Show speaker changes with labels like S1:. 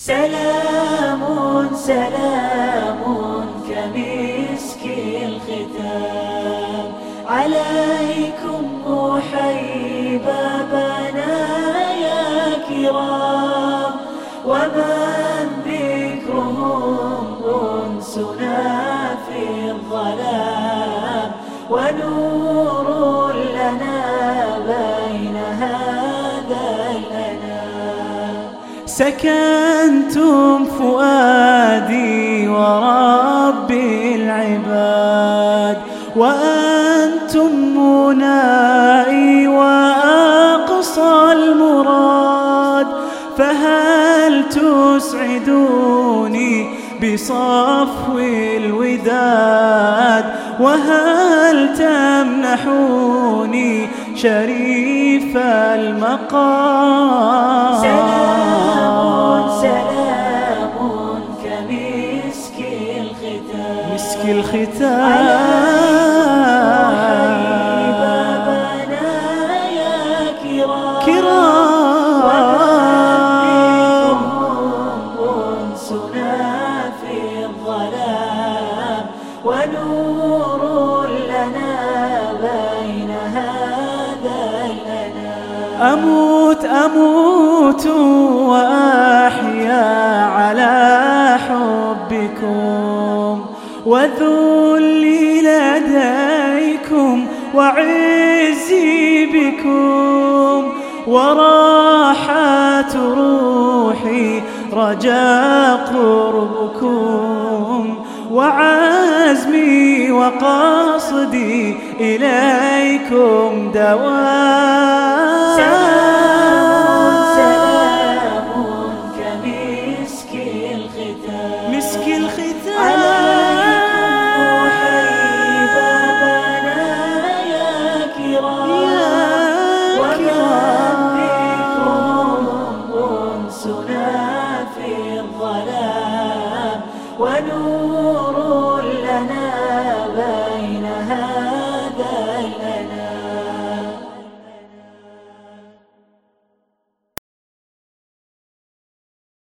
S1: سلام سلام كمسك الختام. عليكم أحيي بابنا يا كرام. ومن ذكرهم أنسنا في الظلام. ونور لنا بين هذا الأنام.
S2: سكنتم فؤادي ورب العباد وأنتم منائي وأقصى المراد فهل تسعدوني بصفو الوداد؟ وهل تمنحوني شريف المقام؟
S1: في الظلام ونور لنا بين هذا الأنام.
S2: أموت أموت وأحيا وذلي لديكم وعزي بكم وراحة روحي رجاء قربكم وعزمي وقصدي إليكم دوام
S1: ونور